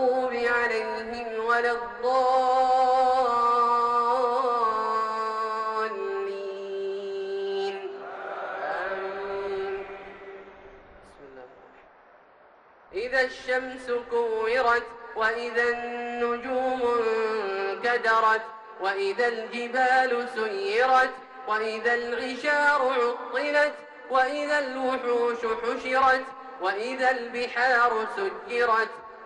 المغضوب عليهم ولا الضالين. إذا الشمس كورت وإذا النجوم انكدرت وإذا الجبال سيرت وإذا العشار عطلت وإذا الوحوش حشرت وإذا البحار سجرت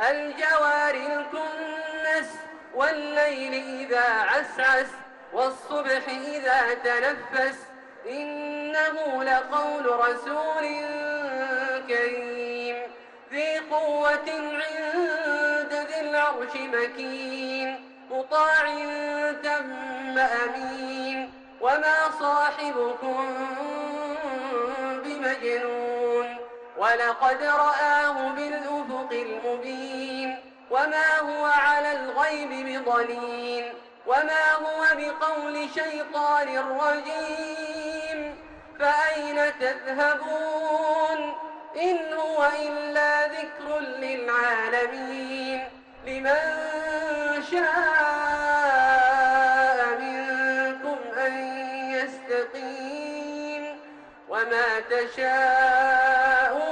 الجوار الكنس والليل إذا عسعس والصبح إذا تنفس إنه لقول رسول كريم. ذي قوة عند ذي العرش مكين مطاع تم أمين وما صاحبكم بمجنون. ولقد رآه بالأفق المبين وما هو على الغيب بضنين وما هو بقول شيطان رجيم فأين تذهبون إن هو إلا ذكر للعالمين لمن شاء منكم أن يستقيم وما تشاءون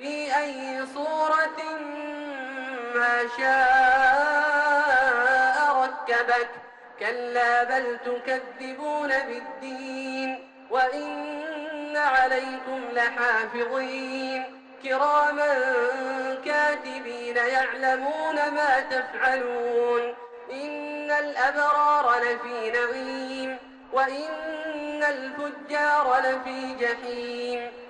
في أي صورة ما شاء ركبك. كلا بل تكذبون بالدين وإن عليكم لحافظين. كراما كاتبين يعلمون ما تفعلون. إن الأبرار لفي نعيم وإن الفجار لفي جحيم.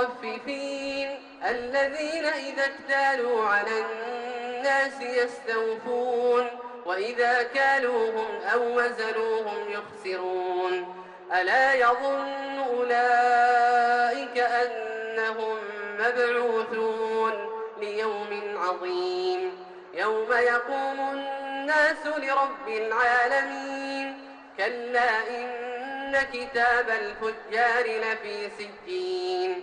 للمطففين الذين إذا اكتالوا على الناس يستوفون وإذا كالوهم أو وزنوهم يخسرون ألا يظن أولئك أنهم مبعوثون ليوم عظيم يوم يقوم الناس لرب العالمين كلا إن كتاب الفجار لفي سجين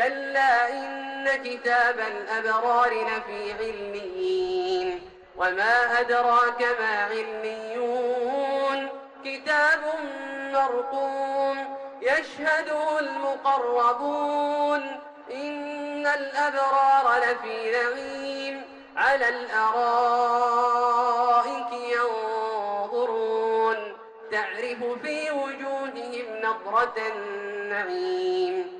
كلا إن كتاب الأبرار لفي عليين وما أدراك ما عليون كتاب مرقوم يشهده المقربون إن الأبرار لفي نعيم على الأرائك ينظرون تعرف في وجوههم نظرة النعيم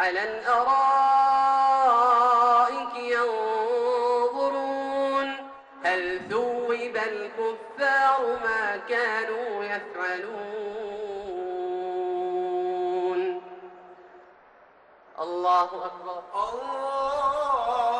على الأرائك ينظرون هل ثوب الكفار ما كانوا يفعلون الله أكبر. الله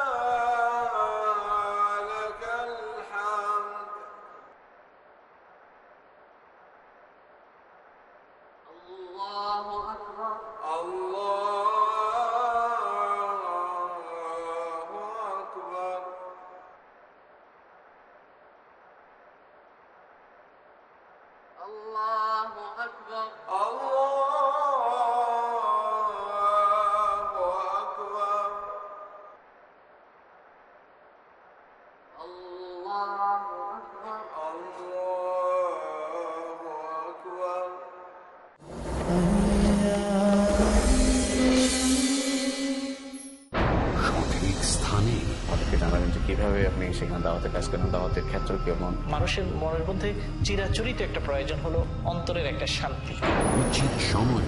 ক্ষেত্র কেমন? মানুষের মনের মধ্যে চিরাচরিত একটা প্রয়োজন হলো অন্তরের একটা শান্তি। উচিত সময়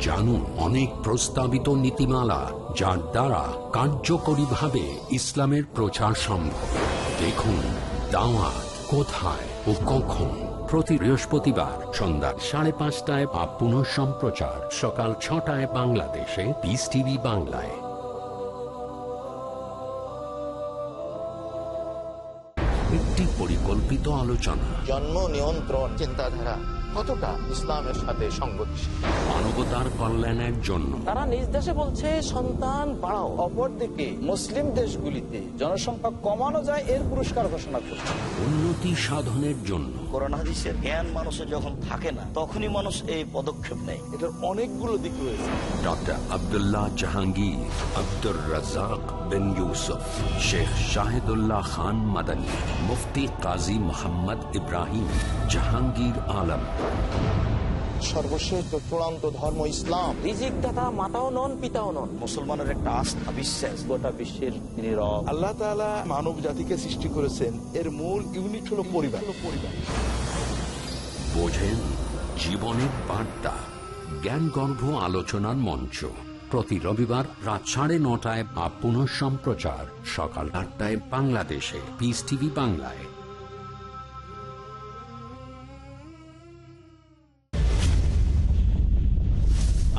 জানুন অনেক প্রস্তাবিত নীতিমালা যার দ্বারা কার্যকরীভাবে ইসলামের প্রচার সম্ভব। দেখুন, দাওয়াত কোথায় ও কখন? প্রতি বৃহস্পতিবার সন্ধ্যা সাড়ে পাঁচটায় বা পুনঃ সম্প্রচার, সকাল ছটায় বাংলাদেশে পিস টিভি বাংলায়। একটি পরিকল্পিত আলোচনা। জন্ম নিয়ন্ত্রণ চিন্তাধারা। কতটা ইসলামের সাথে সংগতিশীল? মানবতার কল্যাণের জন্য। তারা নিজ দেশে বলছে সন্তান বাড়াও। অপরদিকে মুসলিম দেশগুলিতে জনসংখ্যা কমানো যায় এর পুরস্কার ঘোষণা করছে। উন্নতি সাধনের জন্য। কোরআন হাদিসের জ্ঞান মানুষের যখন থাকে না তখনই মানুষ এই পদক্ষেপ নেয়। এটার অনেকগুলো দিক রয়েছে। ডক্টর আব্দুল্লাহ জাহাঙ্গীর আব্দুর রাজাক বিন ইউসুফ শেখ শাহিদুল্লাহ খান মাদানী মুফতি কাজী মোহাম্মদ ইব্রাহিম জাহাঙ্গীর আলম। সর্বশ্রেষ্ঠ চূড়ান্ত ধর্ম ইসলাম। রিজিক দাতা মাতাও নন পিতাও নন। মুসলমানের একটা আস্থা বিশ্বাস। গোটা বিশ্বের তিনি রব। আল্লাহ তাআলা মানব জাতিকে সৃষ্টি করেছেন। এর মূল ইউনিট হলো পরিবার। পরিবার বোঝেন জীবনের বার্তা। জ্ঞানগর্ভ আলোচনার মঞ্চ। প্রতি রবিবার রাত সাড়ে নটায় বা পুনঃ সম্প্রচার সকাল আটটায় বাংলাদেশে। পিস টিভি বাংলায়।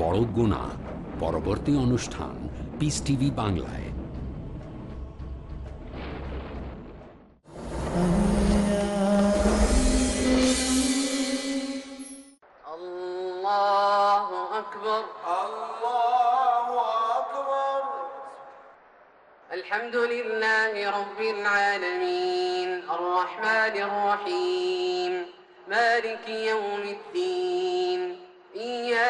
বড় গুণা পরবর্তী অনুষ্ঠান পিস টিভি বাংলায় الله أكبر الله أكبر الحمد لله رب العالمين الرحمن الرحيم مالك يوم الدين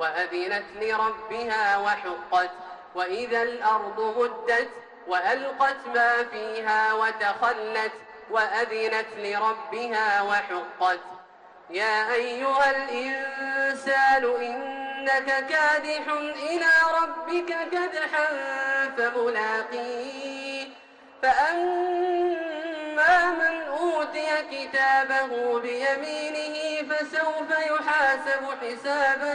وأذنت لربها وحقت وإذا الأرض مدت وألقت ما فيها وتخلت وأذنت لربها وحقت. يا أيها الإنسان إنك كادح إلى ربك كدحا فملاقيه فأما من أوتي كتابه بيمينه يحاسب حسابا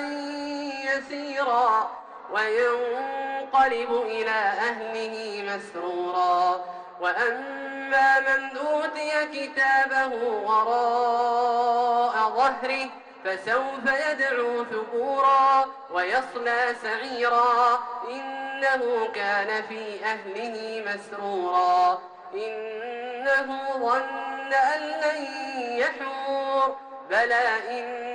يسيرا وينقلب إلى أهله مسرورا وأما من أوتي كتابه وراء ظهره فسوف يدعو ثبورا ويصلى سعيرا إنه كان في أهله مسرورا إنه ظن أن لن يحور بلى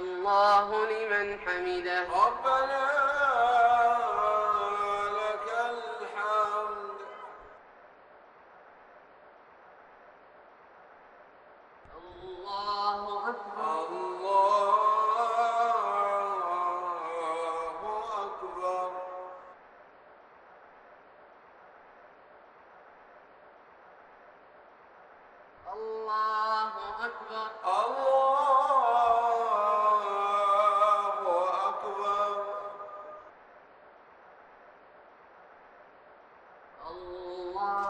الله لمن حمده. ربنا Allah.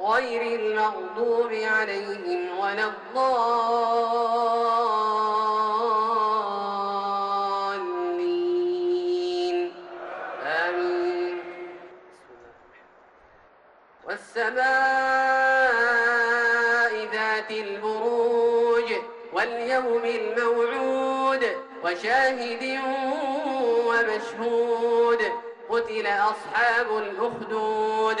غير المغضوب عليهم ولا الضالين. آمين. والسماء ذات البروج واليوم الموعود وشاهد ومشهود قتل أصحاب الأخدود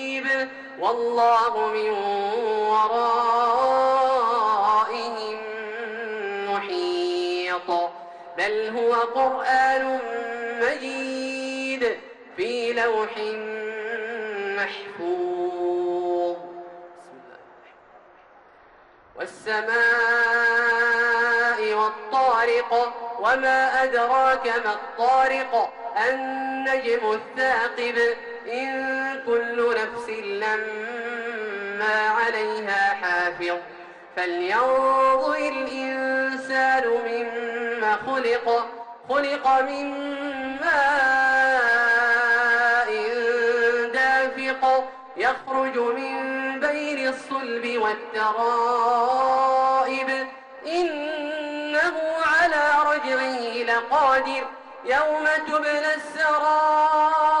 والله من ورائهم محيط. بل هو قرآن مجيد في لوح محفوظ. والسماء والطارق وما أدراك ما الطارق النجم الثاقب. إن كل نفس لما عليها حافظ. فلينظر الإنسان مما خلق خلق من ماء دافق يخرج من بين الصلب والترائب. إنه على رجعه لقادر يوم تبلى السرائر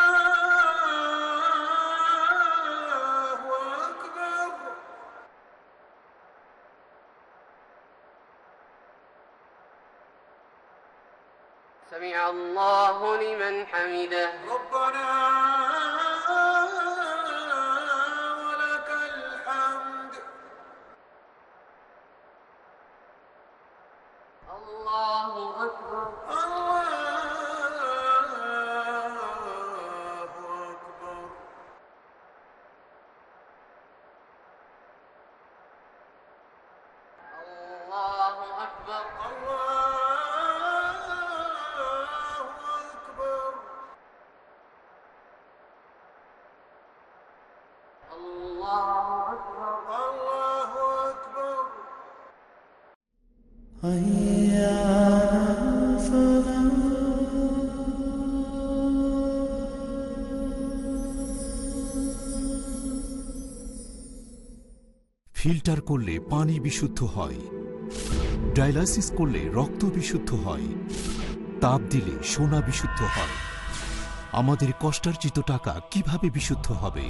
الله لمن حمده. ربنا ফিল্টার করলে পানি বিশুদ্ধ হয়। ডায়ালাসিস করলে রক্ত বিশুদ্ধ হয়। তাপ দিলে সোনা বিশুদ্ধ হয়। আমাদের কষ্টার্জিত টাকা কীভাবে বিশুদ্ধ হবে?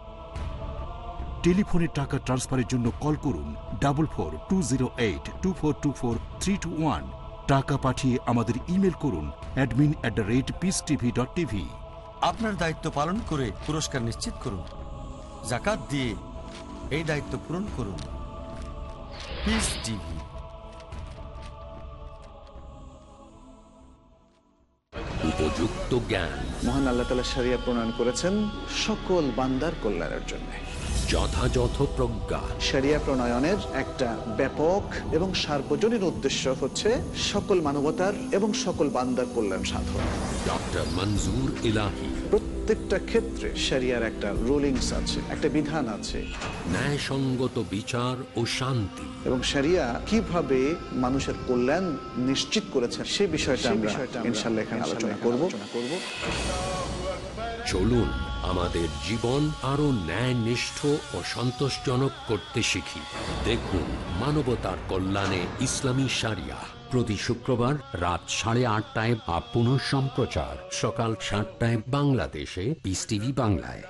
টেলিফোনে টাকা ট্রান্সফারের জন্য কল করুন double four two zero eight two four two four three two one. টাকা পাঠিয়ে আমাদের ইমেল করুন admin at the rate peace TV dot TV. আপনার দায়িত্ব পালন করে পুরস্কার নিশ্চিত করুন জাকাত দিয়ে এই দায়িত্ব পূরণ করুন। Peace TV. উপযুক্ত জ্ঞান। মহান আল্লাহ তালা সারিয়া প্রণয়ন করেছেন সকল বান্দার কল্যাণের জন্য। যথাযথ প্রজ্ঞা। সারিয়া প্রণয়নের একটা ব্যাপক এবং সার্বজনীন উদ্দেশ্য হচ্ছে সকল মানবতার এবং সকল বান্দার কল্যাণ সাধন। ডক্টর মঞ্জুর ইলাহি। প্রত্যেকটা ক্ষেত্রে সারিয়ার একটা রুলিংস আছে একটা বিধান আছে। ন্যায়সঙ্গত বিচার ও শান্তি। এবং সারিয়া কীভাবে মানুষের কল্যাণ নিশ্চিত করেছে সে বিষয়টা আমরা ইনশাল্লাহ এখানে আলোচনা করব। চলুন আমাদের জীবন আরও ন্যায় নিষ্ঠ ও সন্তোষজনক করতে শিখি। দেখুন মানবতার কল্যাণে ইসলামী সারিয়া। প্রতি শুক্রবার রাত সাড়ে আটটায় আপ পুনঃ সম্প্রচার সকাল সাতটায় বাংলাদেশে পিস টিভি বাংলায়।